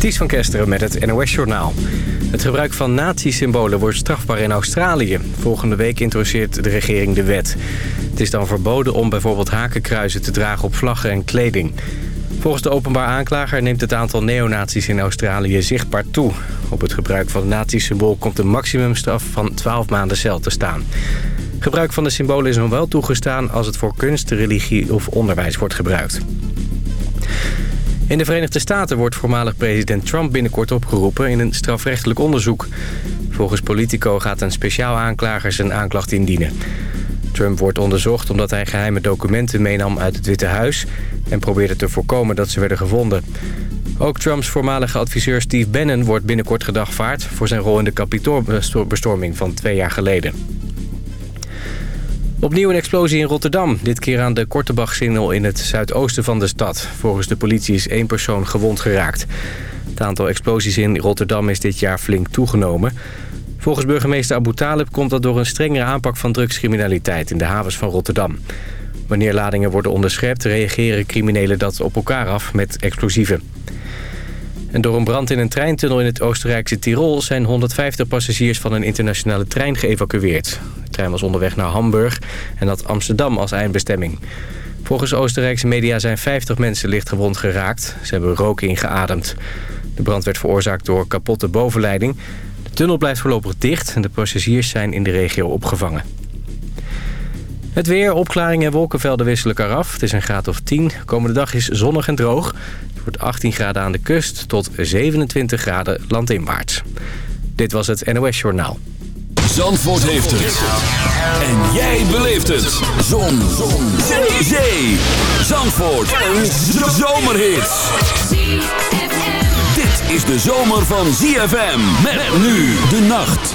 Ties van Kesteren met het NOS-journaal. Het gebruik van nazi-symbolen wordt strafbaar in Australië. Volgende week introduceert de regering de wet. Het is dan verboden om bijvoorbeeld hakenkruizen te dragen op vlaggen en kleding. Volgens de openbaar aanklager neemt het aantal neonazies in Australië zichtbaar toe. Op het gebruik van het nazi-symbool komt een maximumstraf van 12 maanden cel te staan. Gebruik van de symbolen is nog wel toegestaan als het voor kunst, religie of onderwijs wordt gebruikt. In de Verenigde Staten wordt voormalig president Trump binnenkort opgeroepen in een strafrechtelijk onderzoek. Volgens Politico gaat een speciaal aanklager zijn aanklacht indienen. Trump wordt onderzocht omdat hij geheime documenten meenam uit het Witte Huis... en probeerde te voorkomen dat ze werden gevonden. Ook Trumps voormalige adviseur Steve Bannon wordt binnenkort gedagvaard... voor zijn rol in de kapitoolbestorming van twee jaar geleden. Opnieuw een explosie in Rotterdam. Dit keer aan de Kortebachsingel in het zuidoosten van de stad. Volgens de politie is één persoon gewond geraakt. Het aantal explosies in Rotterdam is dit jaar flink toegenomen. Volgens burgemeester Abu Talib komt dat door een strengere aanpak van drugscriminaliteit in de havens van Rotterdam. Wanneer ladingen worden onderschept reageren criminelen dat op elkaar af met explosieven. Door een brand in een treintunnel in het Oostenrijkse Tirol... zijn 150 passagiers van een internationale trein geëvacueerd. De trein was onderweg naar Hamburg en had Amsterdam als eindbestemming. Volgens Oostenrijkse media zijn 50 mensen lichtgewond geraakt. Ze hebben rook ingeademd. De brand werd veroorzaakt door kapotte bovenleiding. De tunnel blijft voorlopig dicht en de passagiers zijn in de regio opgevangen. Het weer, opklaringen en wolkenvelden wisselen elkaar af. Het is een graad of 10. Komende dag is zonnig en droog. Het wordt 18 graden aan de kust tot 27 graden landinwaarts. Dit was het NOS Journaal. Zandvoort heeft het. En jij beleeft het. Zon. Zon. Zee. Zee. Zandvoort. Een zomerhit. Dit is de zomer van ZFM. Met nu de nacht.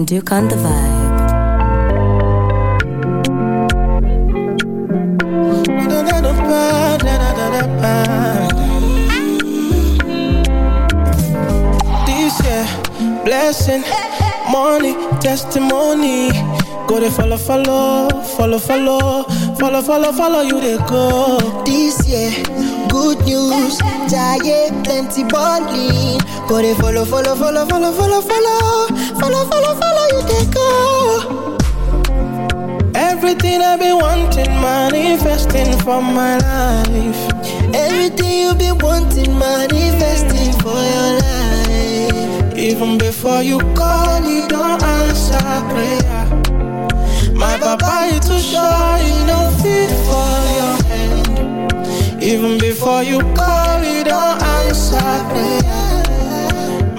Some Duke on the vibe. This year, blessing, money, testimony. Go to follow, follow, follow, follow, follow, follow, follow you they go. This year, good news, giant plenty balling. Go they follow, follow, follow, follow, follow, follow, follow, follow, follow you they go. Everything I've been wanting, manifesting for my life. Everything you've been wanting, manifesting for your life. Even before you call, you don't answer prayer. My papa is too shy, you don't fit for your hand. Even before you call, you don't answer prayer.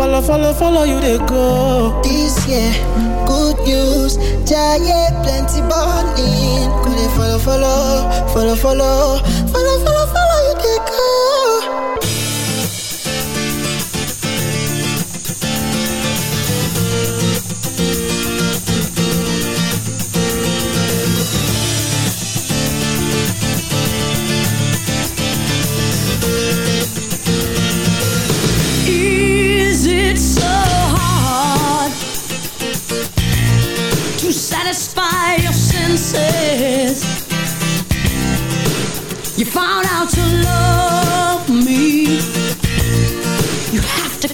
follow, follow, follow you they go. This year, good news, giant plenty balling. Go they follow, follow, follow, follow, follow, follow,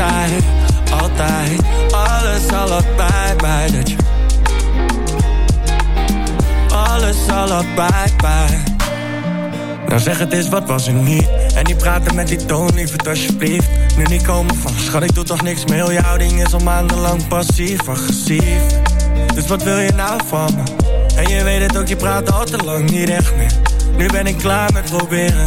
altijd, altijd. Alles al had bij Dat je alles al had bij nou zeg het eens, wat was er niet? En die praten met die toon, lief alsjeblieft. Nu niet komen van, schat ik doe toch niks meer? Je houding is al maandenlang passief, agressief. Dus wat wil je nou van me? En je weet het ook, je praat al te lang niet echt meer. Nu ben ik klaar met proberen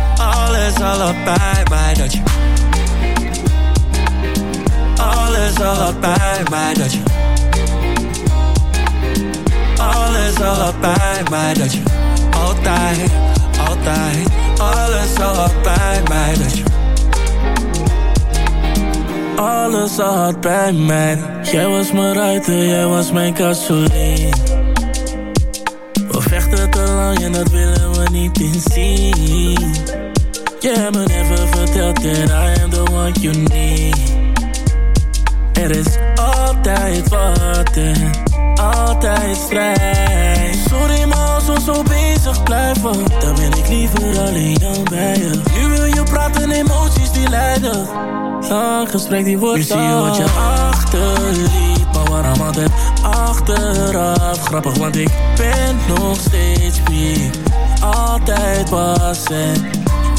alles al had bij mij Dat je alles al had bij mij Dat je alles al had bij mij Dat je altijd, altijd Alles al had bij mij Dat je alles al bij mij Jij was mijn ruiter, jij was mijn gasoline We vechten te lang en dat willen we niet inzien Je hebt me never verteld that I am the one you need. Er is altijd wat en altijd strijd. Sorry maar als we zo bezig blijven Dan ben ik liever alleen dan bij je. Nu wil je praten, emoties die leiden Lang gesprek die wordt Nu zie je wat je achterliet Maar waarom altijd achteraf? Grappig want ik ben nog steeds wie altijd was en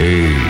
Hey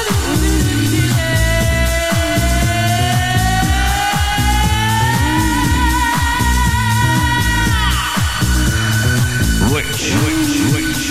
Switch. Switch. Switch.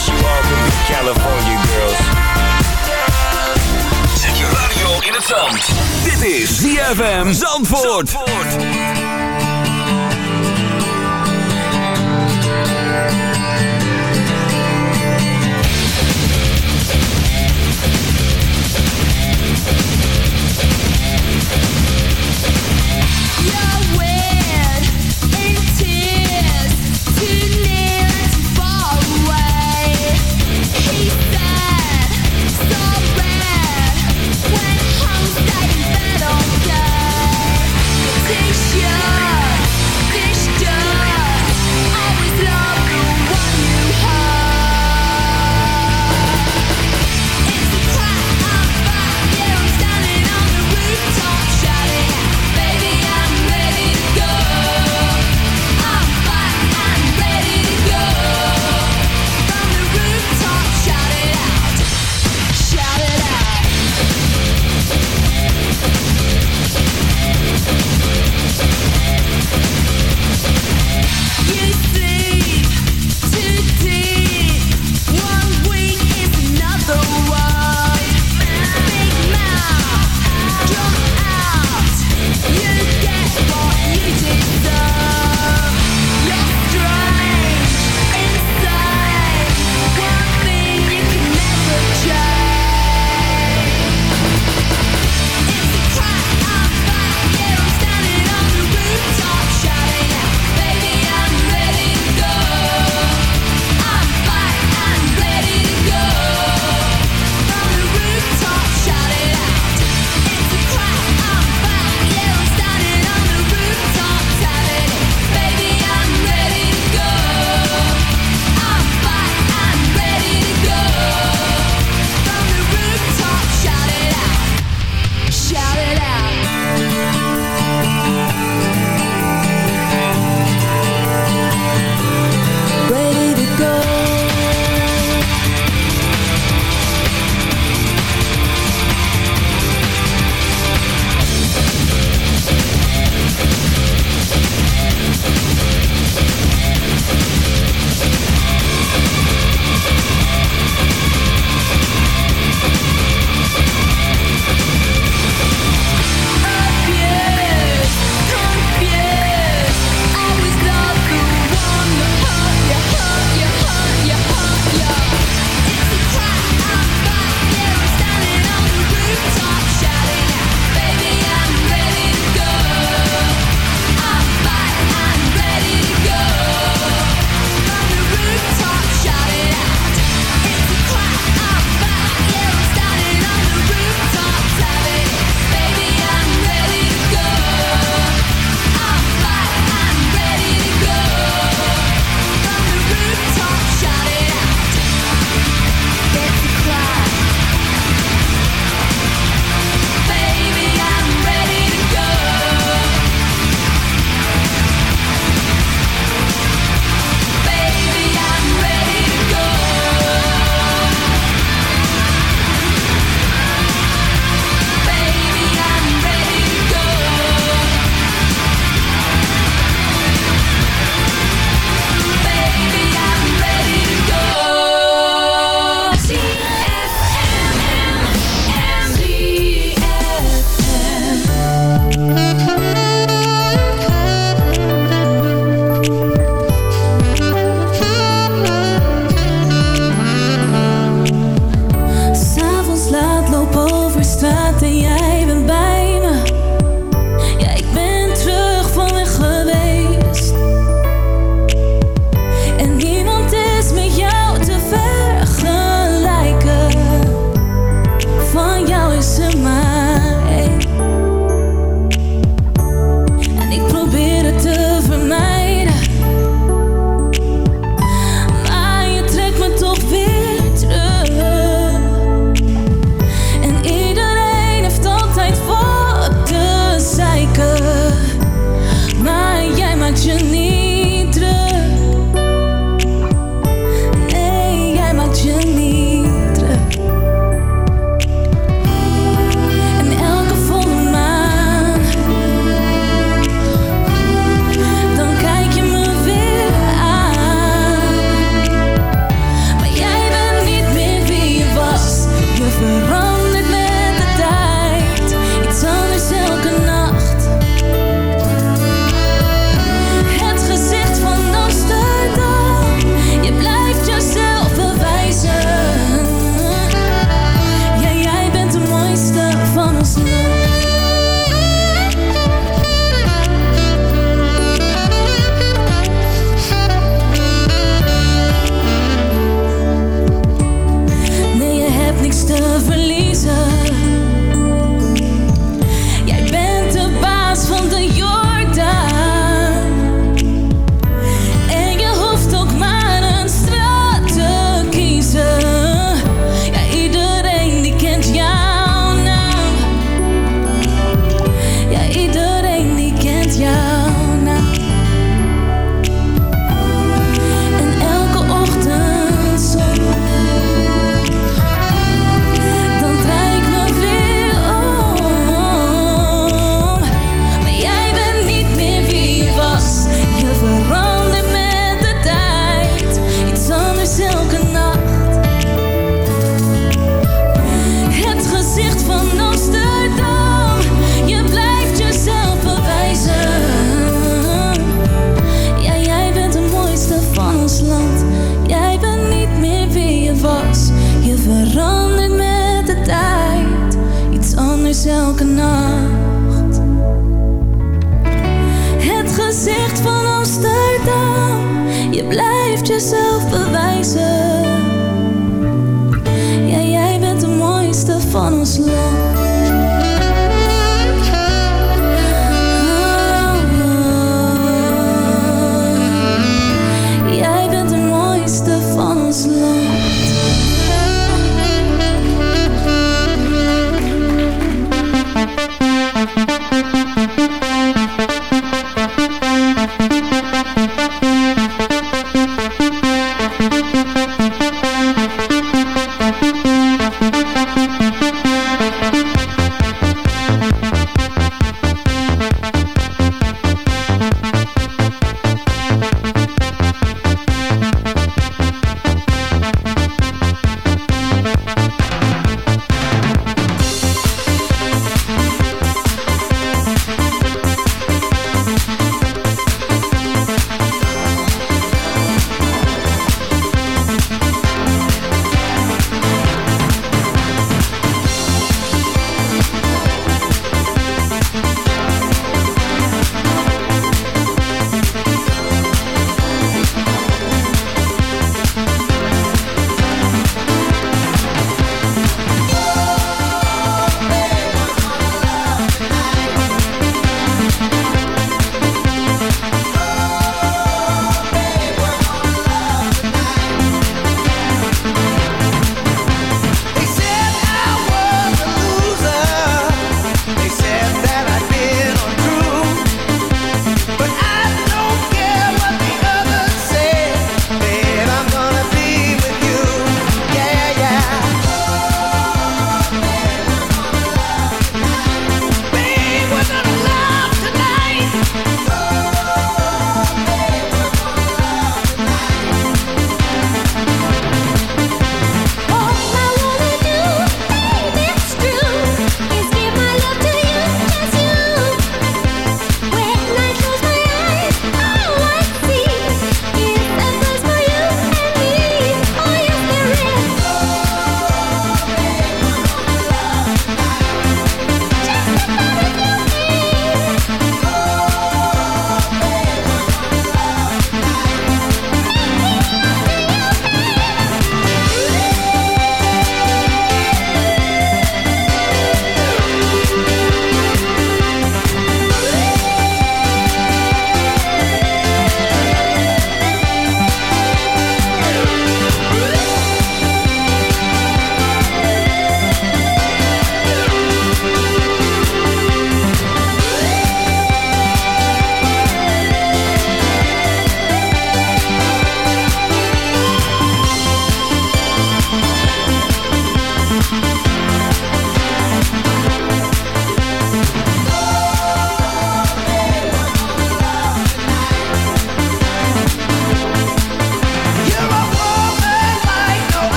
Wish you all could be California girls. Zet je radio in het zand. Dit is ZFM Zandvoort. You're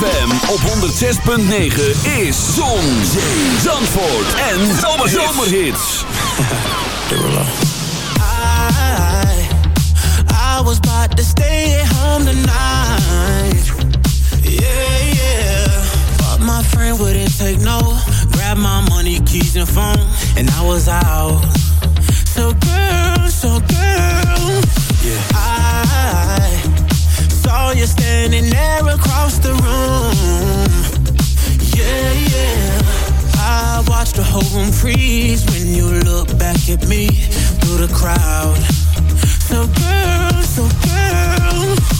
ZFM op 106.9 is Zon, Zandvoort en Zomerhits. I, I was about to stay at home tonight. Yeah, yeah. But my friend wouldn't take no. Grab my money, keys and phone. And I was out. So girl, so girl. Yeah. I... saw you standing there across the room. Yeah, yeah. I watched the whole room freeze when you look back at me through the crowd. So girl, so girl.